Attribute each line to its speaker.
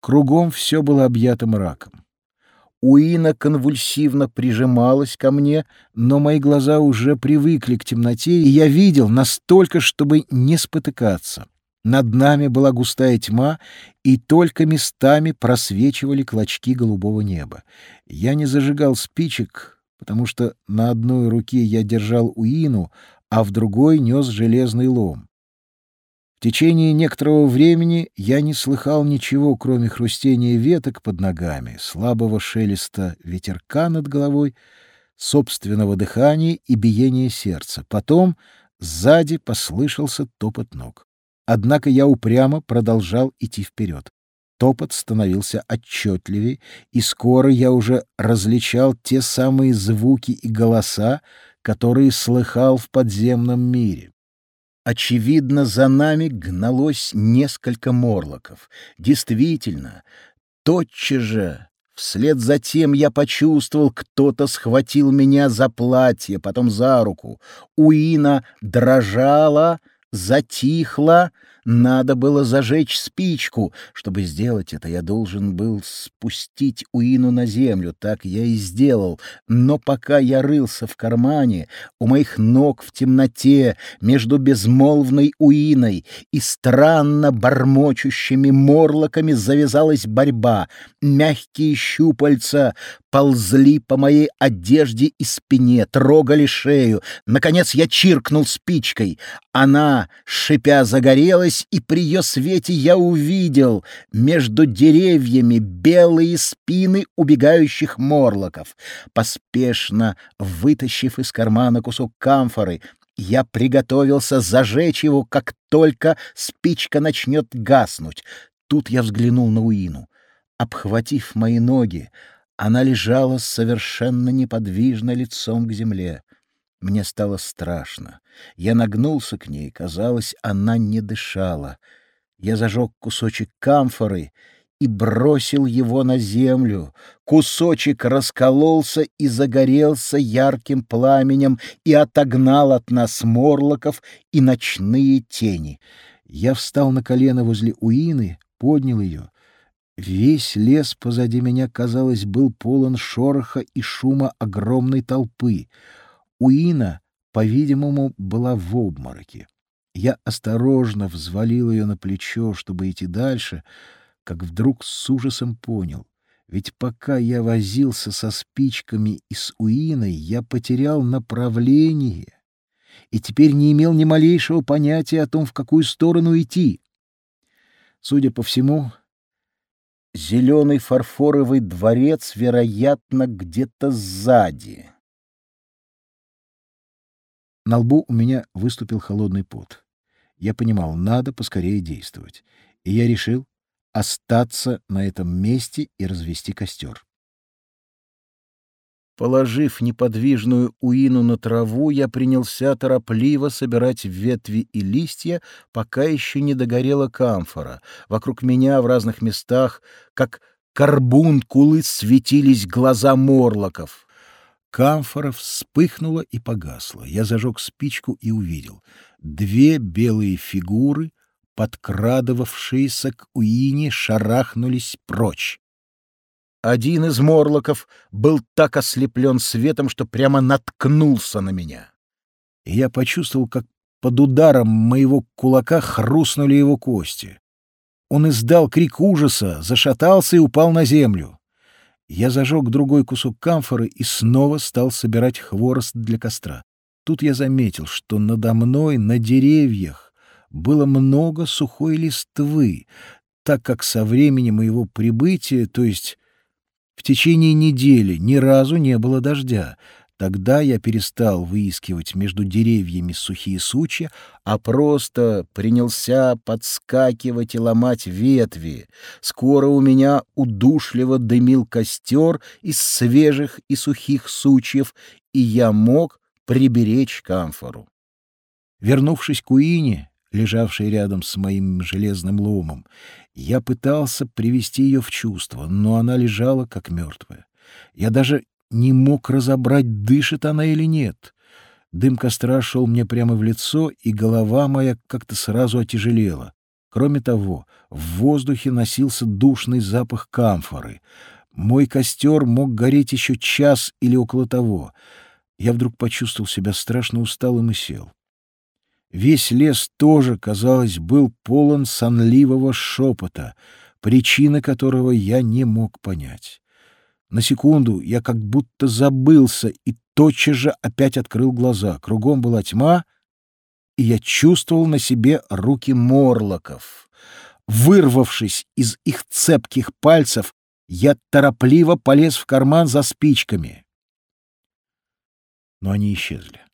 Speaker 1: Кругом все было объято мраком. Уина конвульсивно прижималась ко мне, но мои глаза уже привыкли к темноте, и я видел настолько, чтобы не спотыкаться. Над нами была густая тьма, и только местами просвечивали клочки голубого неба. Я не зажигал спичек, потому что на одной руке я держал Уину, а в другой нес железный лом. В течение некоторого времени я не слыхал ничего, кроме хрустения веток под ногами, слабого шелеста ветерка над головой, собственного дыхания и биения сердца. Потом сзади послышался топот ног. Однако я упрямо продолжал идти вперед. Топот становился отчетливее, и скоро я уже различал те самые звуки и голоса, которые слыхал в подземном мире. Очевидно, за нами гналось несколько морлоков. Действительно, тотчас же, вслед за тем я почувствовал, кто-то схватил меня за платье, потом за руку. Уина дрожала, затихла, надо было зажечь спичку. Чтобы сделать это, я должен был спустить Уину на землю. Так я и сделал. Но пока я рылся в кармане, у моих ног в темноте, между безмолвной Уиной и странно бормочущими морлоками завязалась борьба. Мягкие щупальца ползли по моей одежде и спине, трогали шею. Наконец я чиркнул спичкой. Она, шипя, загорелась, и при ее свете я увидел между деревьями белые спины убегающих морлоков. Поспешно вытащив из кармана кусок камфоры, я приготовился зажечь его, как только спичка начнет гаснуть. Тут я взглянул на Уину. Обхватив мои ноги, она лежала совершенно неподвижно лицом к земле. Мне стало страшно. Я нагнулся к ней, казалось, она не дышала. Я зажег кусочек камфоры и бросил его на землю. Кусочек раскололся и загорелся ярким пламенем и отогнал от нас морлоков и ночные тени. Я встал на колено возле Уины, поднял ее — Весь лес позади меня, казалось, был полон шороха и шума огромной толпы. Уина, по-видимому, была в обмороке. Я осторожно взвалил ее на плечо, чтобы идти дальше, как вдруг с ужасом понял. Ведь пока я возился со спичками и с Уиной, я потерял направление и теперь не имел ни малейшего понятия о том, в какую сторону идти. Судя по всему, Зеленый фарфоровый дворец, вероятно, где-то сзади. На лбу у меня выступил холодный пот. Я понимал, надо поскорее действовать. И я решил остаться на этом месте и развести костер. Положив неподвижную уину на траву, я принялся торопливо собирать ветви и листья, пока еще не догорела камфора. Вокруг меня в разных местах, как карбункулы, светились глаза морлоков. Камфора вспыхнула и погасла. Я зажег спичку и увидел. Две белые фигуры, подкрадывавшиеся к уине, шарахнулись прочь. Один из морлоков был так ослеплен светом, что прямо наткнулся на меня. И я почувствовал, как под ударом моего кулака хрустнули его кости. Он издал крик ужаса, зашатался и упал на землю. Я зажег другой кусок камфоры и снова стал собирать хворост для костра. Тут я заметил, что надо мной на деревьях было много сухой листвы, так как со времени моего прибытия, то есть в течение недели ни разу не было дождя. Тогда я перестал выискивать между деревьями сухие сучья, а просто принялся подскакивать и ломать ветви. Скоро у меня удушливо дымил костер из свежих и сухих сучьев, и я мог приберечь камфору. Вернувшись к Уине, лежавшей рядом с моим железным ломом. Я пытался привести ее в чувство, но она лежала как мертвая. Я даже не мог разобрать, дышит она или нет. Дым костра шел мне прямо в лицо, и голова моя как-то сразу отяжелела. Кроме того, в воздухе носился душный запах камфоры. Мой костер мог гореть еще час или около того. Я вдруг почувствовал себя страшно усталым и сел. Весь лес тоже, казалось, был полон сонливого шепота, причины которого я не мог понять. На секунду я как будто забылся и тотчас же опять открыл глаза. Кругом была тьма, и я чувствовал на себе руки морлоков. Вырвавшись из их цепких пальцев, я торопливо полез в карман за спичками. Но они исчезли.